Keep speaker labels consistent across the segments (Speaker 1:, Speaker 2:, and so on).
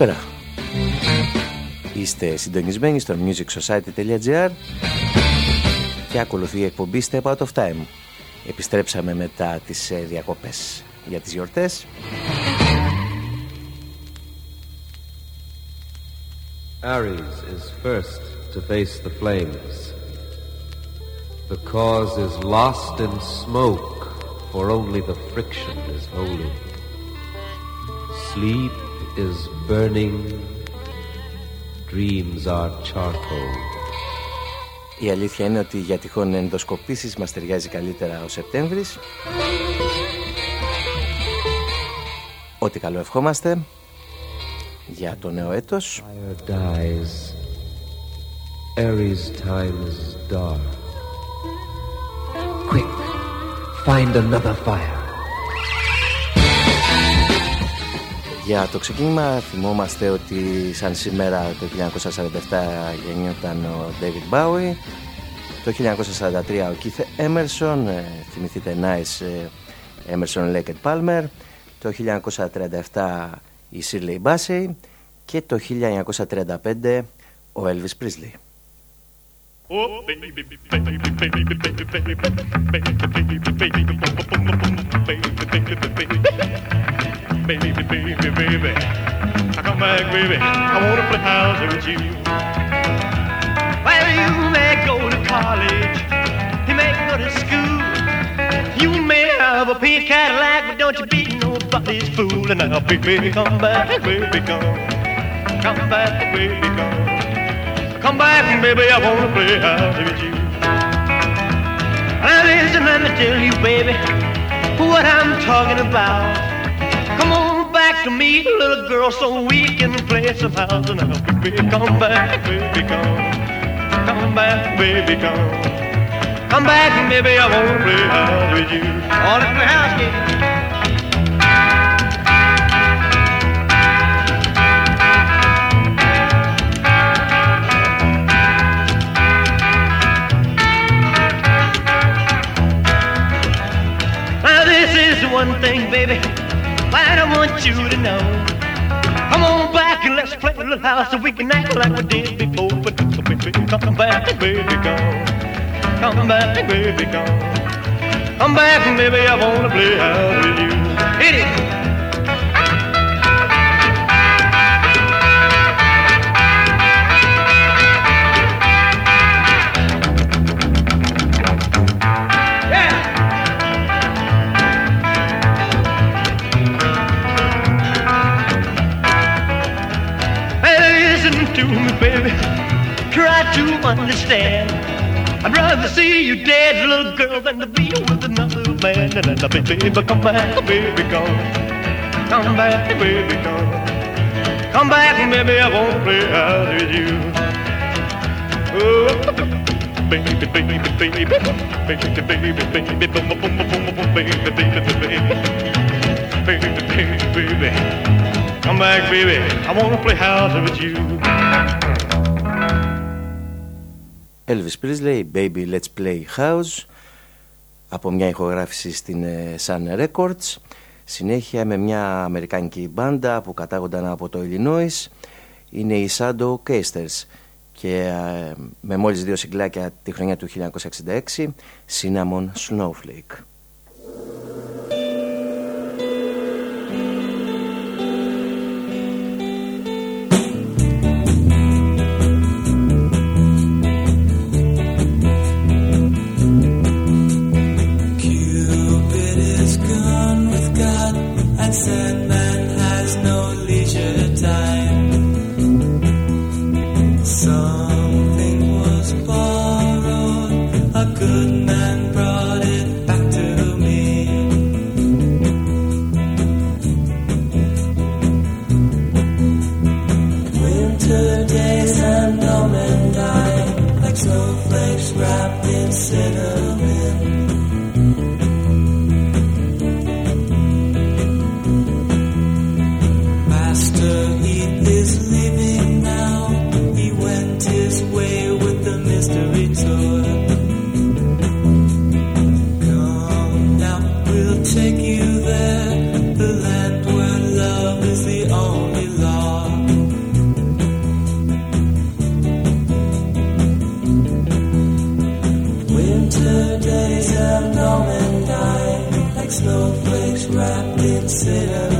Speaker 1: Καλησπέρα. Είστε συντονισμένοι στο musicsociety.gr και ακολουθεί η εκπομπή Step Out of Time. Επιστρέψαμε μετά τις ε, διακοπές για τις γιορτές.
Speaker 2: Aries is first to face the flames. The cause is lost in smoke, for only the friction is holy. Sleep is burning, dreams are charcoal.
Speaker 1: Η αλήθεια είναι ότι για τυχόν ενδοσκοπήσεις μας ταιριάζει καλύτερα ο Σεπτέμβρης. Ό,τι καλό ευχόμαστε για το νέο έτος.
Speaker 2: Dies. Aries time is dark. Quick, find another fire.
Speaker 1: Για το ξεκίνημα θυμόμαστε ότι σαν σήμερα το 1947 γεννιόταν ο David Bowie, το 1943 ο Keith Emerson, θυμηθείτε Nice Emerson Lake Palmer, το 1937 η Shirley Bassey και το 1935 ο Elvis Presley. Back, baby. I wanna play house with you. Well, you may go to college, you may go to school. You may have a pink Cadillac, but don't you be nobody's fool. And now, baby, come back, baby, come. Come back, baby, come. Come back, baby, I wanna play house with you. Now listen, let me tell you, baby, what I'm talking about. Come on to me, little girl, so we can play some house and now, baby, come back, baby, come. Come back, baby, come. Come back, baby, I wanna play house with you. All in the house, yeah. one thing, baby I want you to know. Come on back and let's play a little house so we can act like we did before. But come back, baby, come. Come back, baby, come. Come back, baby, I wanna play house with you. Hit it. To me, baby. Try to understand. I'd rather see you dead, little girl, than to be with another man. And then, baby, come back, baby, come. Come back, baby, come. Come back, baby, I won't play out with you. Oh, baby, baby, baby, baby, baby, baby, baby, baby, boom, boom, boom, boom, boom, baby, baby, baby, baby, baby. Come back, baby. I wanna play house with you.
Speaker 3: Elvis Presley, Baby Let's Play House. Από μια ηχογράφηση στην ε, Sun Records. Συνέχεια με μια αμερικάνικη μπάντα που κατάγονταν από το Illinois. Είναι οι Shadow Casters. Και ε, με μόλις δύο συγκλάκια τη χρονιά του 1966 Cinnamon Snowflake said snowflakes wrapped in cinnamon.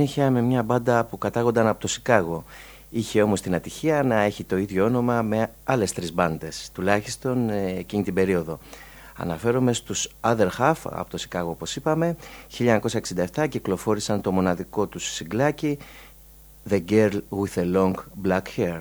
Speaker 3: Συνέχεια με μια μπάντα που κατάγονταν από το Σικάγο. Είχε όμως την ατυχία να έχει το ίδιο όνομα με άλλες τρεις μπάντες, τουλάχιστον ε, εκείνη την περίοδο. Αναφέρομαι στους Other Half από το Σικάγο όπως είπαμε. 1967 κυκλοφόρησαν το μοναδικό τους συγκλάκι The Girl with a Long Black Hair.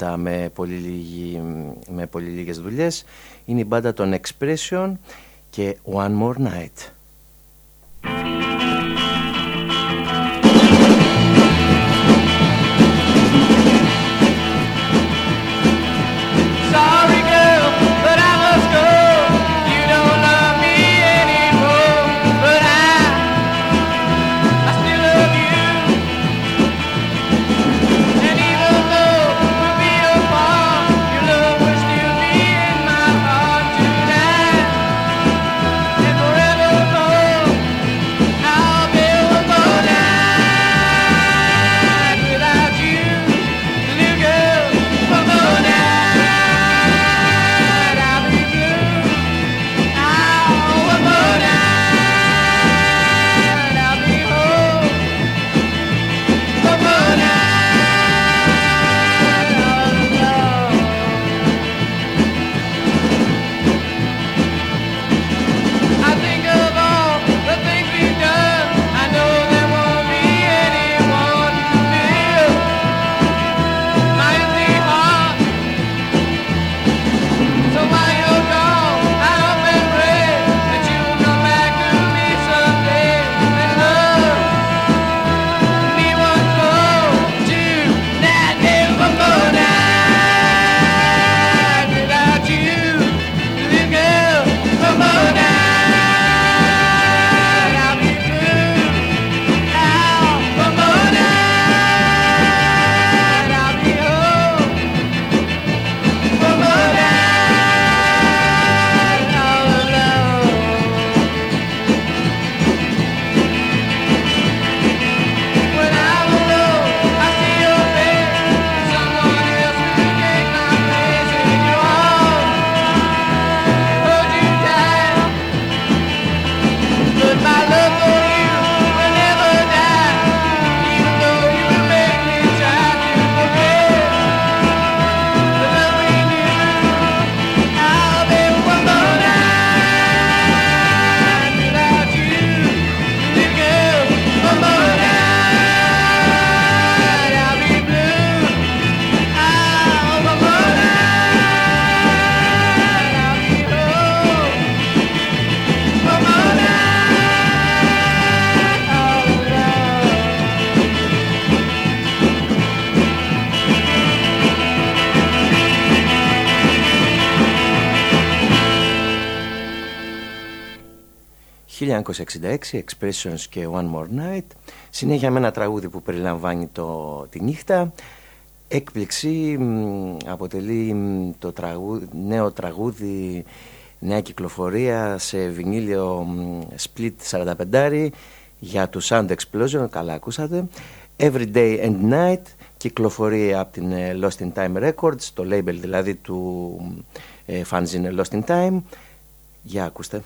Speaker 4: Μπάντα με πολύ, λίγη, με πολύ λίγες δουλειές είναι η μπάντα των Expression και One More Night. Expressions και One More Night. Συνέχεια με ένα τραγούδι που περιλαμβάνει το, τη νύχτα. Έκπληξη αποτελεί το τραγούδι, νέο τραγούδι νέα κυκλοφορία σε βινίλιο split 45 για του Sound Explosion. Καλά ακούσατε. Every Day and Night κυκλοφορεί από την ε, Lost in Time Records το label δηλαδή του ε, fanzine Lost in Time. Για ακούστε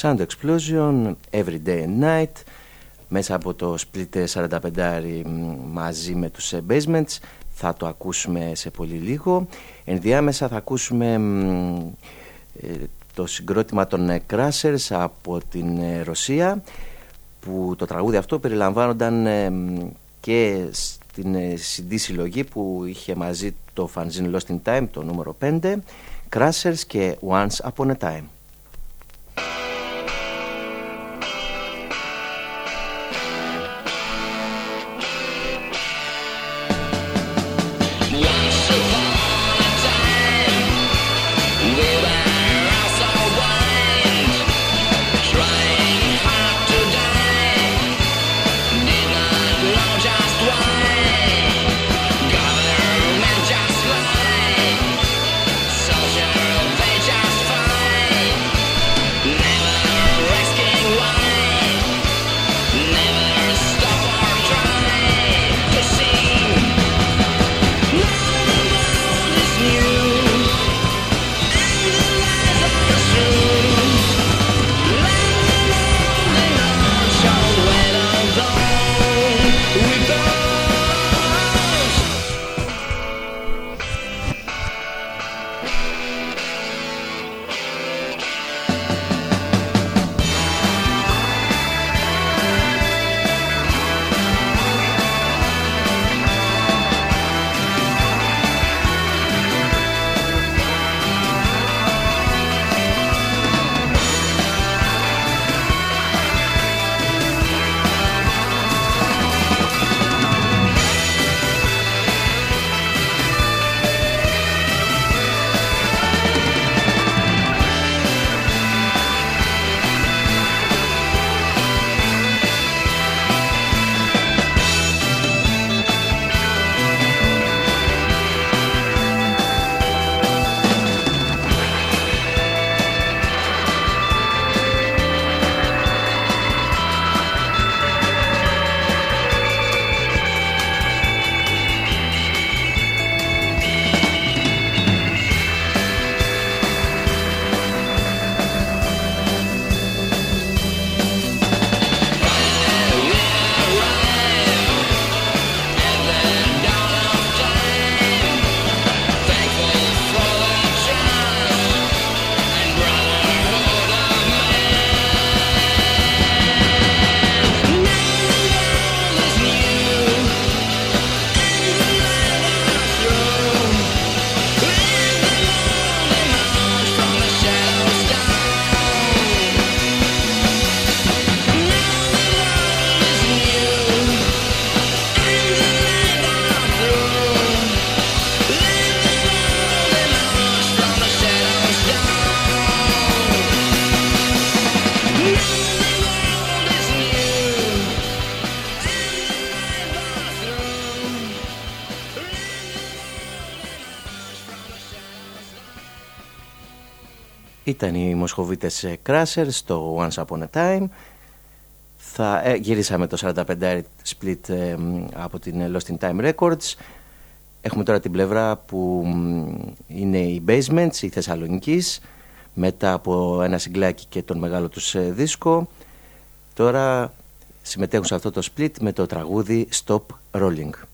Speaker 5: Sound Explosion, Every Day and Night μέσα από το split 45 μαζί με τους Basements. Θα το ακούσουμε σε πολύ λίγο. Ενδιάμεσα θα ακούσουμε ε, το συγκρότημα των Crashers από την ε, Ρωσία που το τραγούδι αυτό περιλαμβάνονταν και στην CD συλλογή που είχε μαζί το Fanzine Lost in Time το νούμερο 5 Crashers και Once Upon a Time Ήταν οι Μοσχοβίτες Crashers στο Once Upon a Time. Θα, ε, γυρίσαμε το 45 split ε, από την Lost in Time Records. Έχουμε τώρα την πλευρά που είναι οι Basements, η Θεσσαλονικής, μετά από ένα συγκλάκι και τον μεγάλο τους ε, δίσκο. Τώρα συμμετέχουν σε αυτό το split με το τραγούδι Stop Rolling.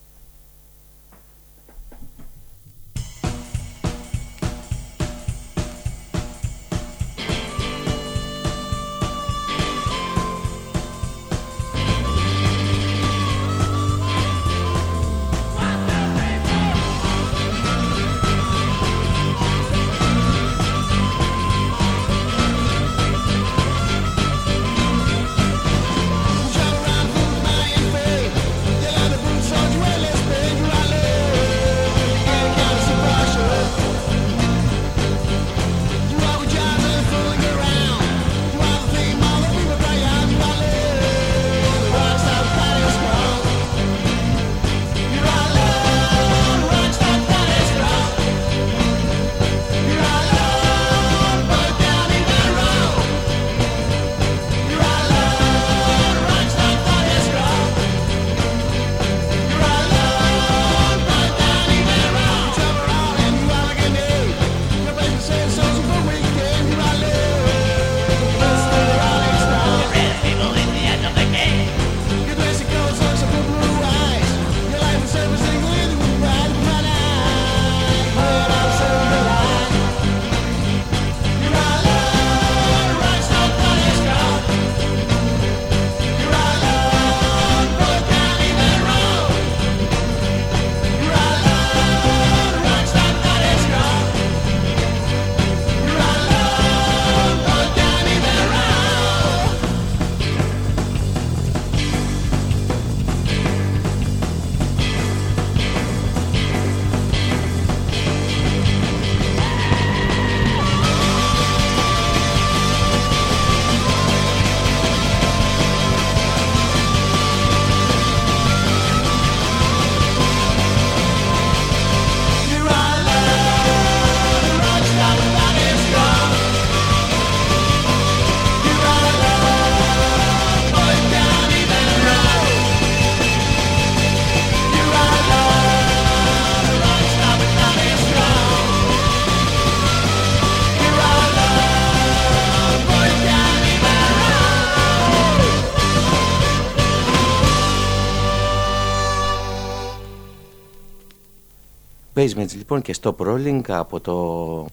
Speaker 6: Basements λοιπόν και Stop Rolling από το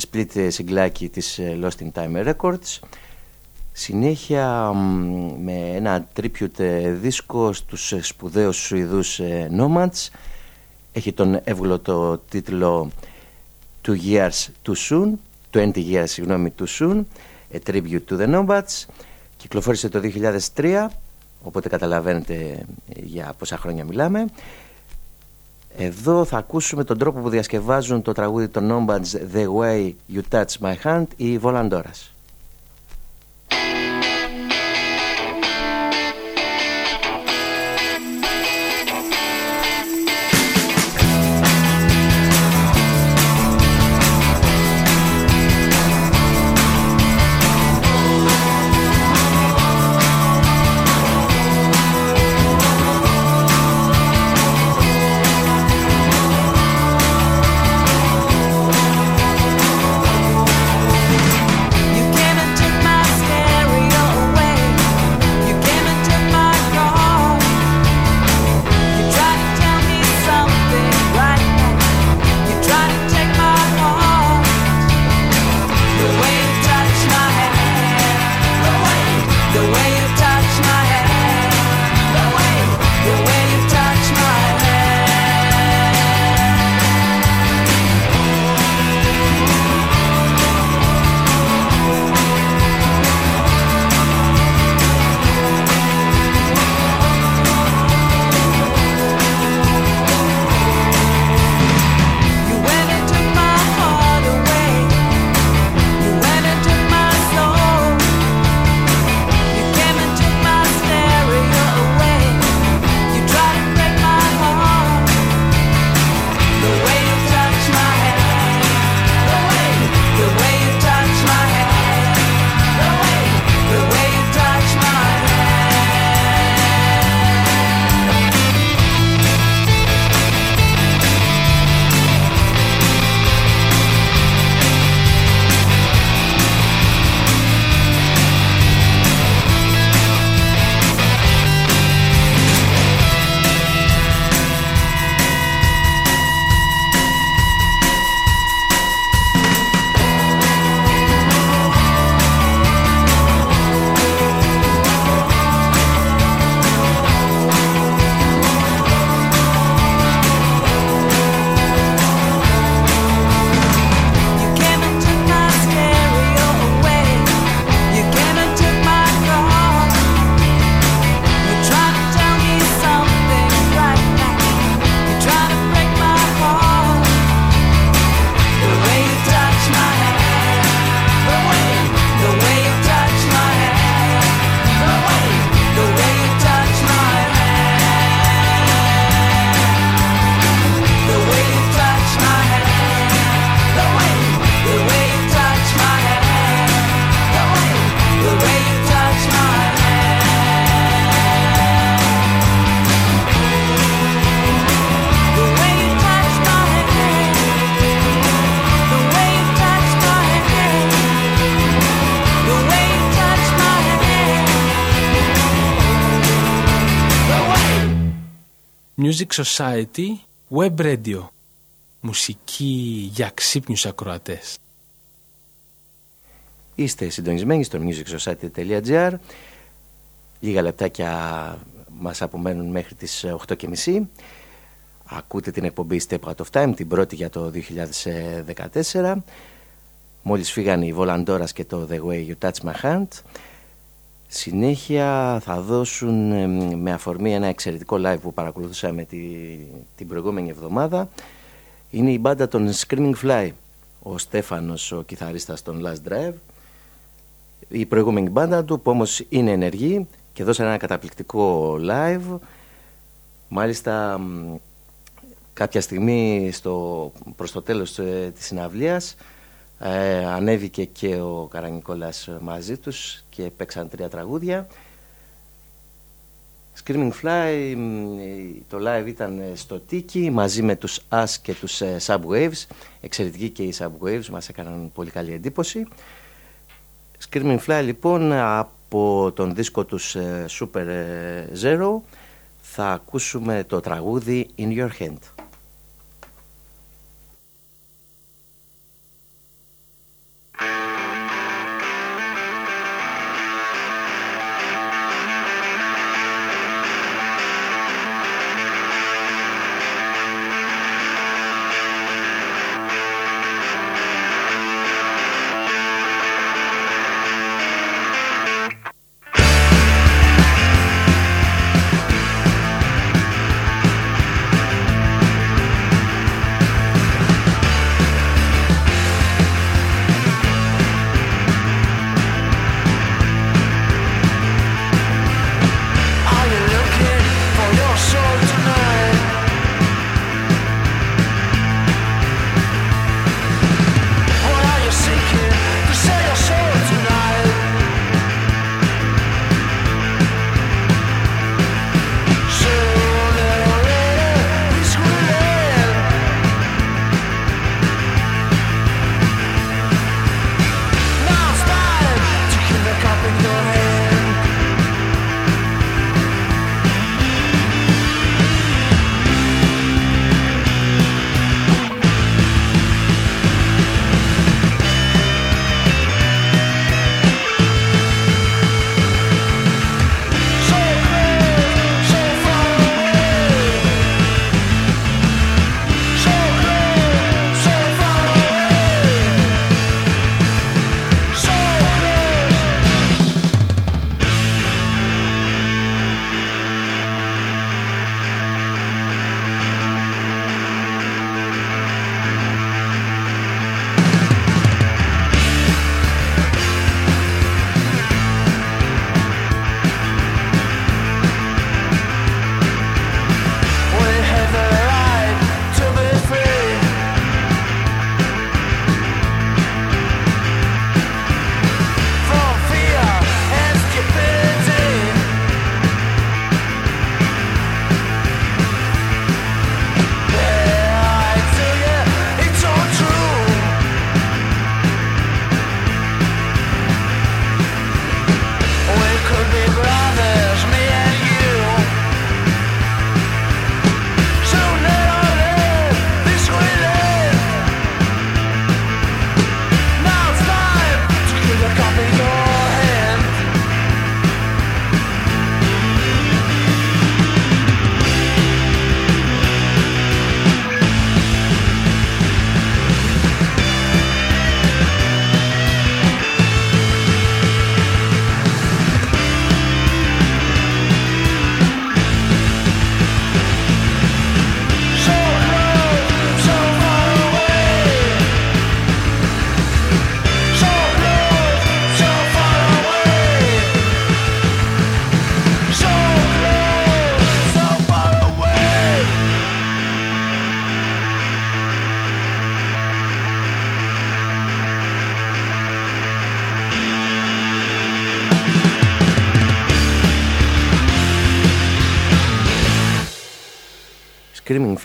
Speaker 6: split συγκλάκι της Lost in Time Records. Συνέχεια με ένα tribute δίσκο στους σπουδαίους Σουηδούς Nomads. Έχει τον εύγλωτο τίτλο Two Years Too Soon 20 Years συγγνώμη Too Soon A Tribute to the Nomads. Κυκλοφόρησε το 2003 οπότε καταλαβαίνετε για πόσα χρόνια μιλάμε εδώ θα ακούσουμε τον τρόπο που διασκευάζουν το τραγούδι των Nomads The Way You Touch My Hand ή Volandoras.
Speaker 7: Music Society Web Radio. Μουσική για ξύπνιους ακροατές.
Speaker 6: Είστε συντονισμένοι στο musicsociety.gr Λίγα λεπτάκια μας απομένουν μέχρι τις 8.30 Ακούτε την εκπομπή Step Out of Time, την πρώτη για το 2014 Μόλις φύγανε οι Volandoras και το The Way You Touch My Hand Συνέχεια θα δώσουν με αφορμή ένα εξαιρετικό live που παρακολουθούσαμε τη, την προηγούμενη εβδομάδα. Είναι η μπάντα των Screaming Fly ο Στέφανος ο κιθαρίστας των Last Drive. Η προηγούμενη μπάντα του που όμως είναι ενεργή και δώσαν ένα καταπληκτικό live. Μάλιστα κάποια στιγμή στο, προς το τέλος ε, της συναυλίας ε, ανέβηκε και ο Καρανικόλας μαζί τους και παίξαν τρία τραγούδια. Screaming Fly, το live ήταν στο Tiki μαζί με τους As και τους ε, Subwaves. Εξαιρετικοί και οι Subwaves, μας έκαναν πολύ καλή εντύπωση. Screaming Fly λοιπόν από τον δίσκο τους ε, Super Zero θα ακούσουμε το τραγούδι In Your Hand.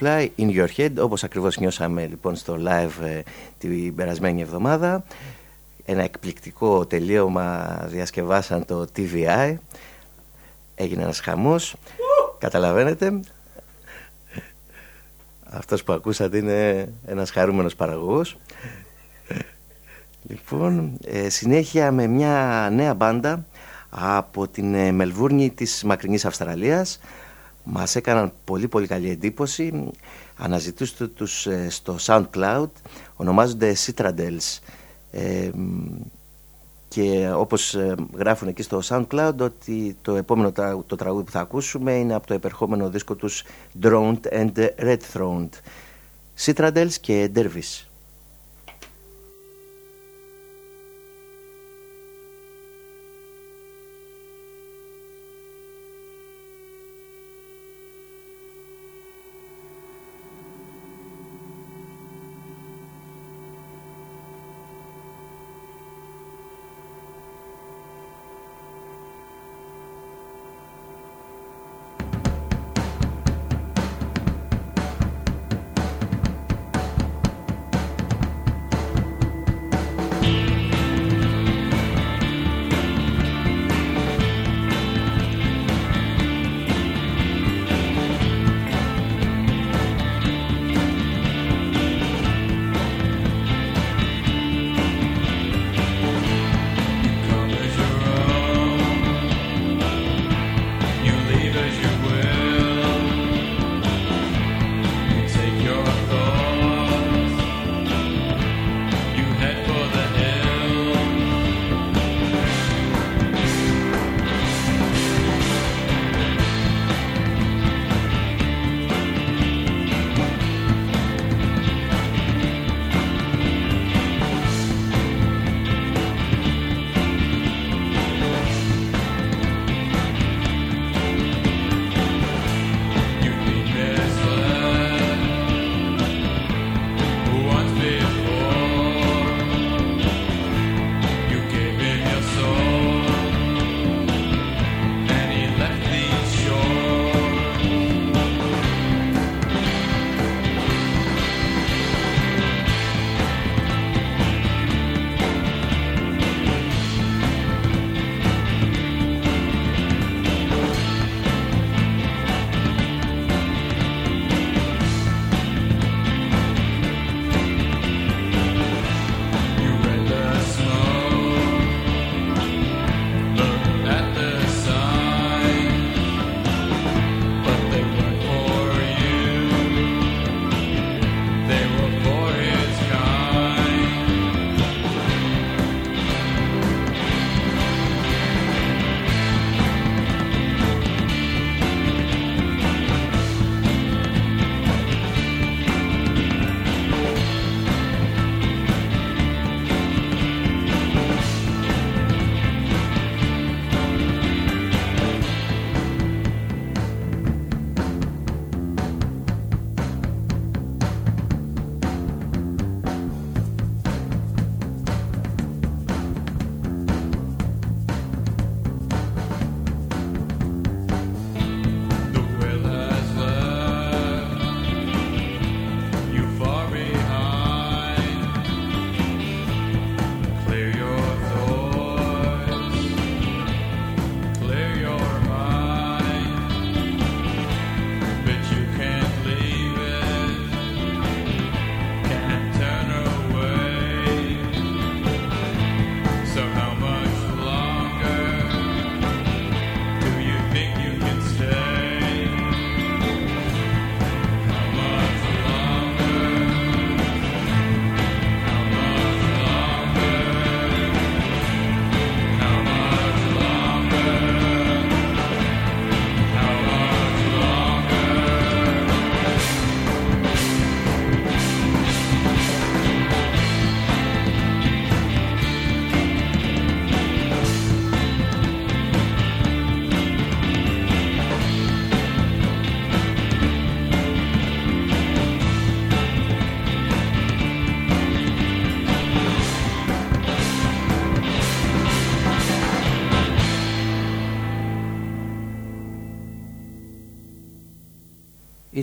Speaker 6: Fly in Your Head όπως ακριβώς νιώσαμε λοιπόν στο live ε, την περασμένη εβδομάδα. Ένα εκπληκτικό τελείωμα διασκευάσαν το TVI έγινε ένας χαμός. Καταλαβαίνετε. Αυτός που ακούσατε είναι ένας χαρούμενος παραγωγός. Λοιπόν ε, συνέχεια με μια νέα μπάντα από την ε, Μελβούρνη της μακρινής Αυστραλίας μας έκαναν πολύ πολύ καλή εντύπωση. Αναζητούστε τους ε, στο SoundCloud. Ονομάζονται Citradels. Ε, και όπως ε, γράφουν εκεί στο SoundCloud ότι το επόμενο το τραγούδι που θα ακούσουμε είναι από το επερχόμενο δίσκο τους Droned and Red Throned. Citradels και Dervis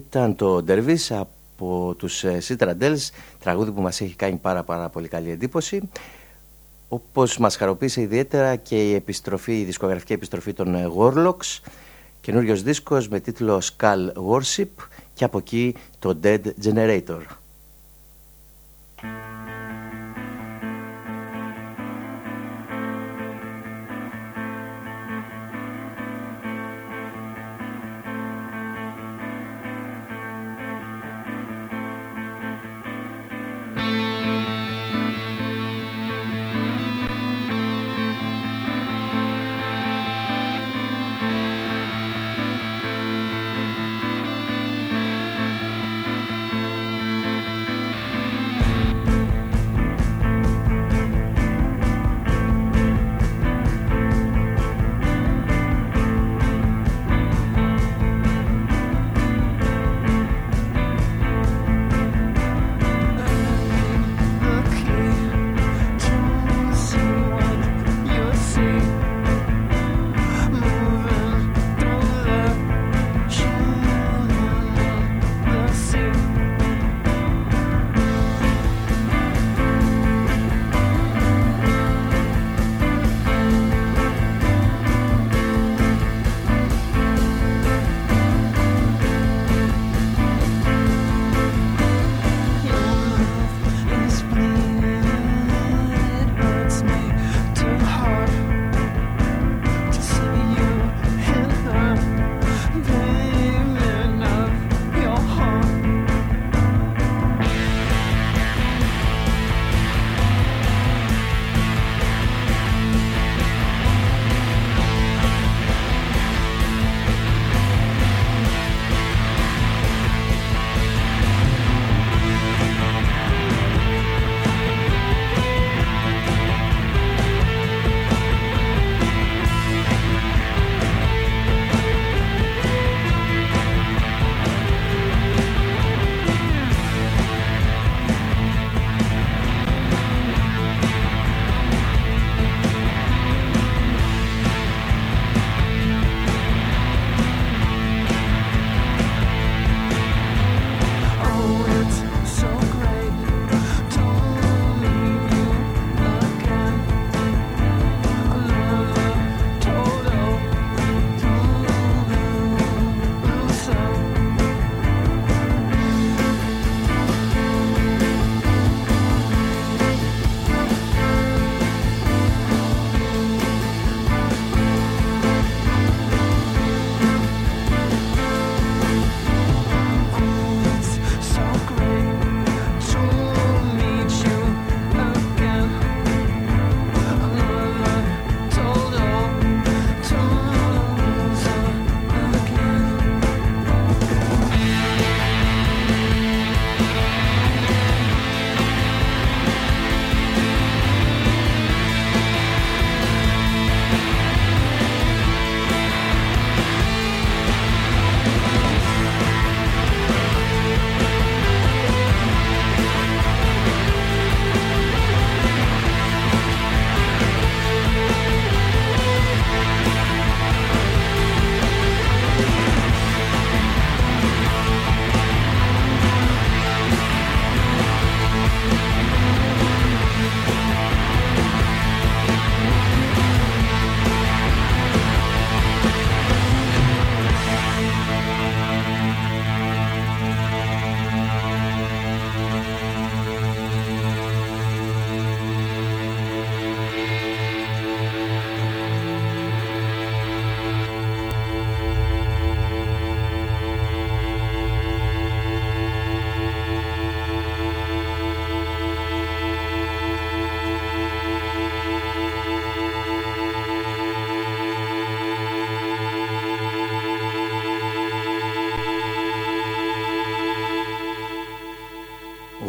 Speaker 6: Ήταν το Dervish από τους Citradels, τραγούδι που μας έχει κάνει πάρα πάρα πολύ καλή εντύπωση. Όπως μας χαροποίησε ιδιαίτερα και η, επιστροφή, η δισκογραφική επιστροφή των Warlocks, καινούριος δίσκος με τίτλο Skull Worship και από εκεί το Dead Generator.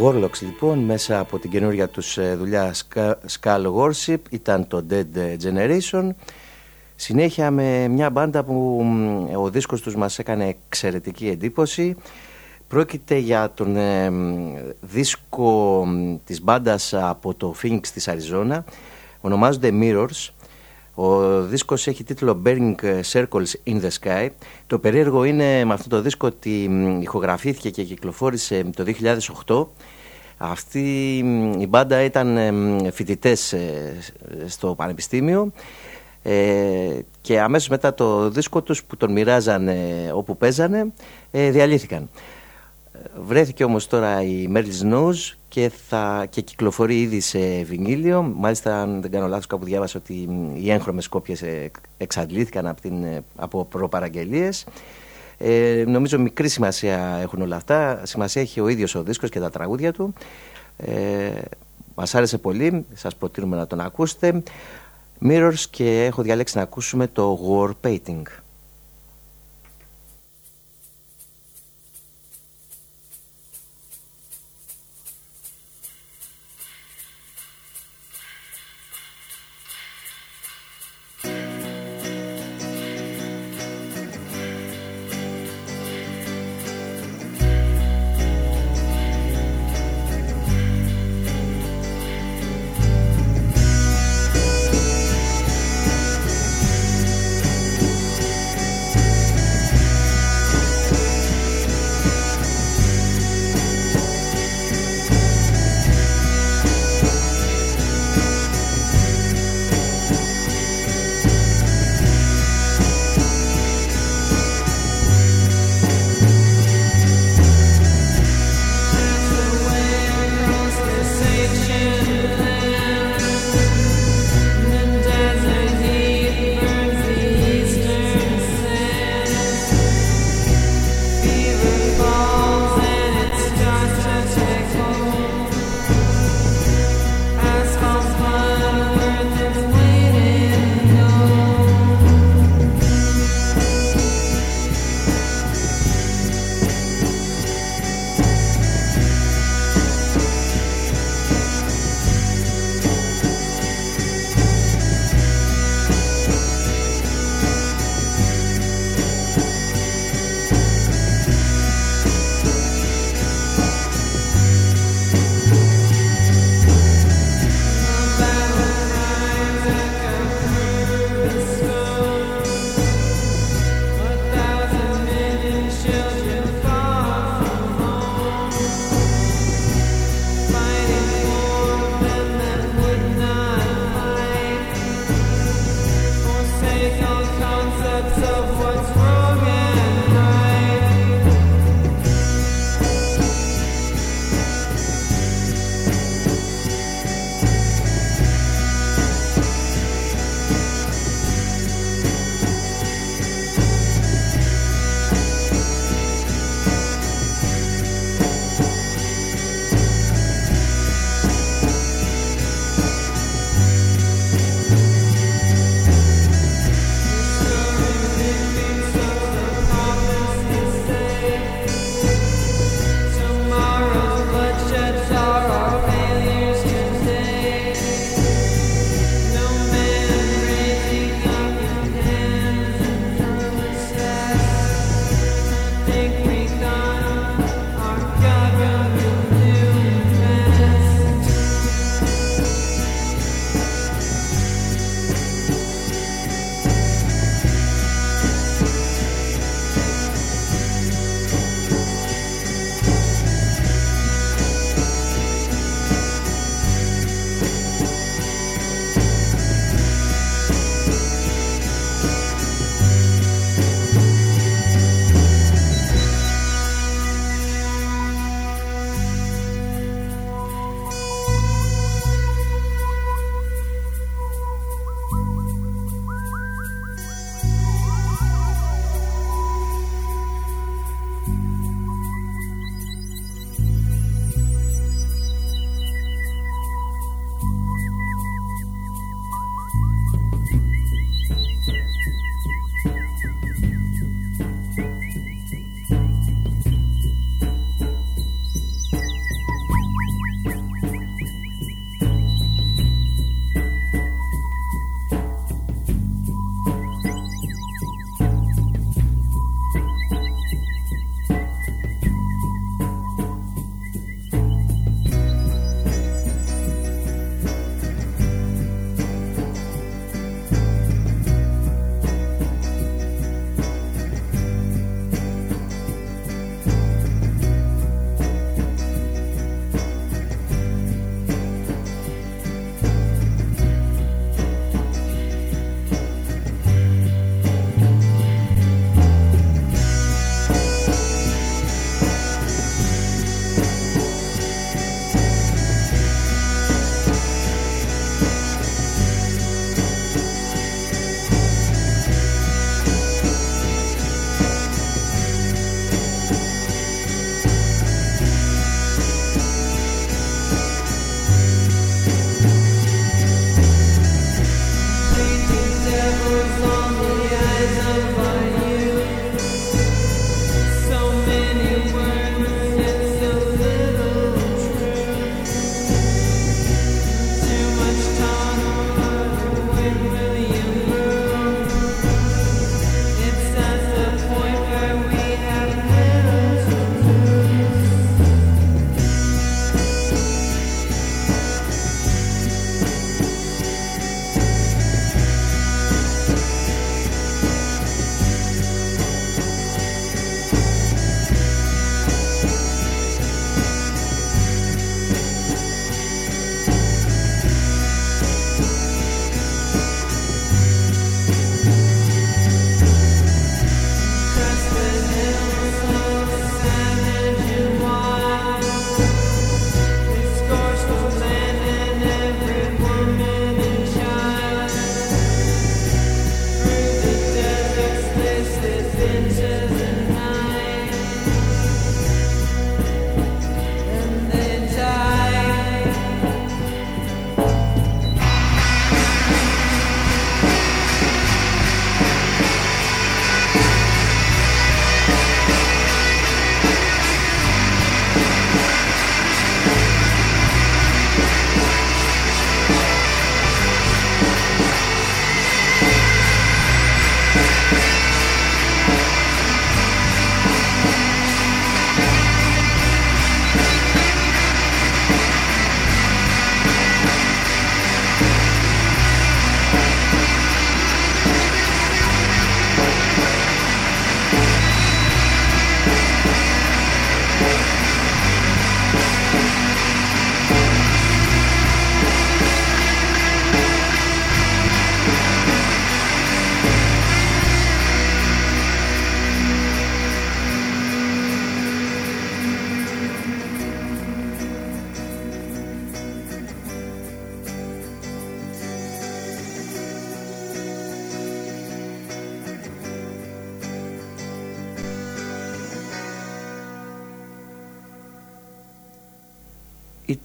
Speaker 6: Warlocks λοιπόν μέσα από την καινούργια τους ε, δουλειά Skull Worship ήταν το Dead Generation συνέχεια με μια μπάντα που ο δίσκος τους μας έκανε εξαιρετική εντύπωση πρόκειται για τον ε, δίσκο της μπάντας από το Phoenix της Αριζόνα ονομάζονται Mirrors Ο δίσκος έχει τίτλο Burning Circles in the Sky. Το περίεργο είναι με αυτό το δίσκο ότι ηχογραφήθηκε και κυκλοφόρησε το 2008. Αυτή η μπάντα ήταν φοιτητές στο πανεπιστήμιο και αμέσως μετά το δίσκο τους που τον μοιράζανε όπου παίζανε διαλύθηκαν. Βρέθηκε όμως τώρα η Merle's Nose και, θα, και κυκλοφορεί ήδη σε βινίλιο. Μάλιστα, αν δεν κάνω λάθος, κάπου διάβασα ότι οι έγχρωμες κόπιες εξαντλήθηκαν από, την, από προπαραγγελίες. Ε, νομίζω μικρή σημασία έχουν όλα αυτά. Σημασία έχει ο ίδιος ο δίσκος και τα τραγούδια του. Ε, μας άρεσε πολύ, σας προτείνουμε να τον ακούσετε. Mirrors και έχω διαλέξει να ακούσουμε το War Painting.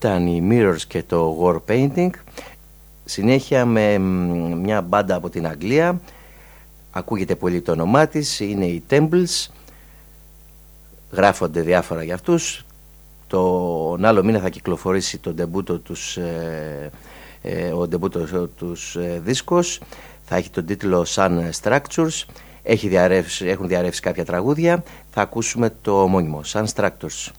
Speaker 6: Ήταν οι Mirrors και το War Painting. Συνέχεια με μια μπάντα από την Αγγλία. Ακούγεται πολύ το όνομά της. Είναι οι Temples. Γράφονται διάφορα για αυτούς. Τον άλλο μήνα θα κυκλοφορήσει το ντεμπούτο τους, ε, ε, ο ντεμπούτο τους ε, δίσκος. Θα έχει τον τίτλο Sun Structures. Έχει διαρρεύσει, έχουν διαρρεύσει κάποια τραγούδια. Θα ακούσουμε το μόνιμο Sun Structures.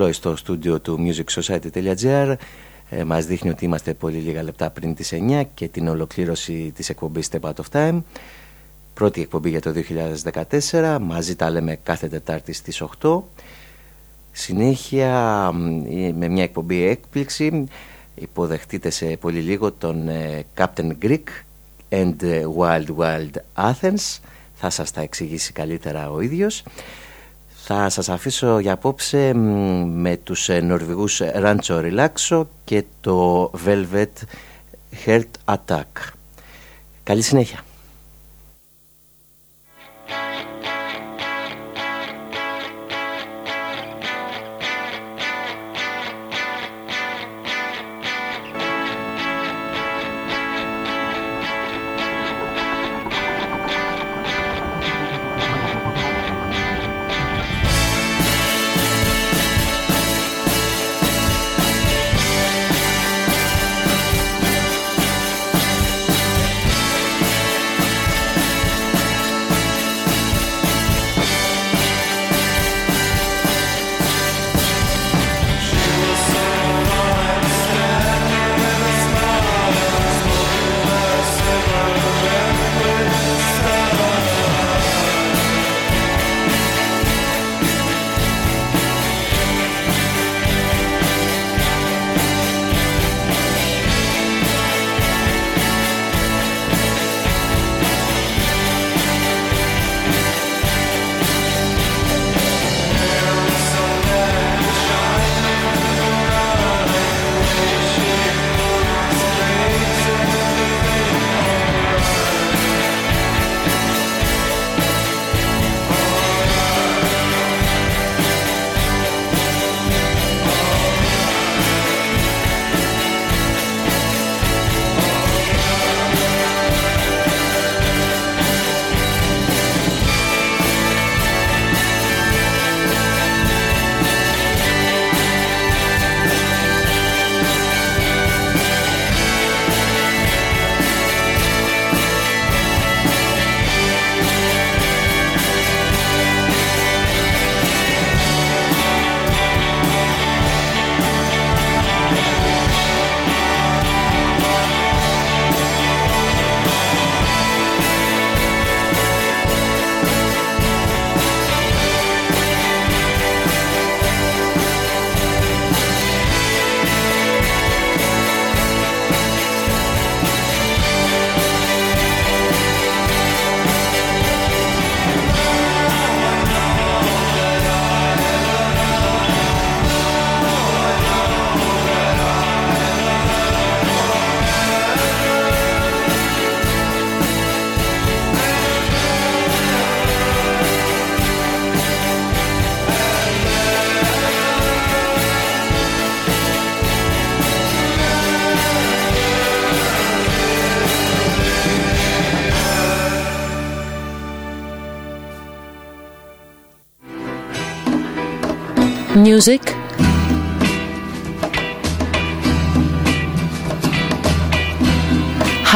Speaker 6: Ρολόι στο στούντιο του musicsociety.gr ε, μας δείχνει ότι είμαστε πολύ λίγα λεπτά πριν τις 9 και την ολοκλήρωση της εκπομπής Step Out of Time. Πρώτη εκπομπή για το 2014, μαζί τα λέμε κάθε Τετάρτη στις 8. Συνέχεια με μια εκπομπή έκπληξη υποδεχτείτε σε πολύ λίγο τον ε, Captain Greek and Wild Wild Athens. Θα σας τα εξηγήσει καλύτερα ο ίδιος. Θα σας αφήσω για απόψε με τους ε, Νορβηγούς Rancho Relaxo και το Velvet Heart Attack. Καλή συνέχεια.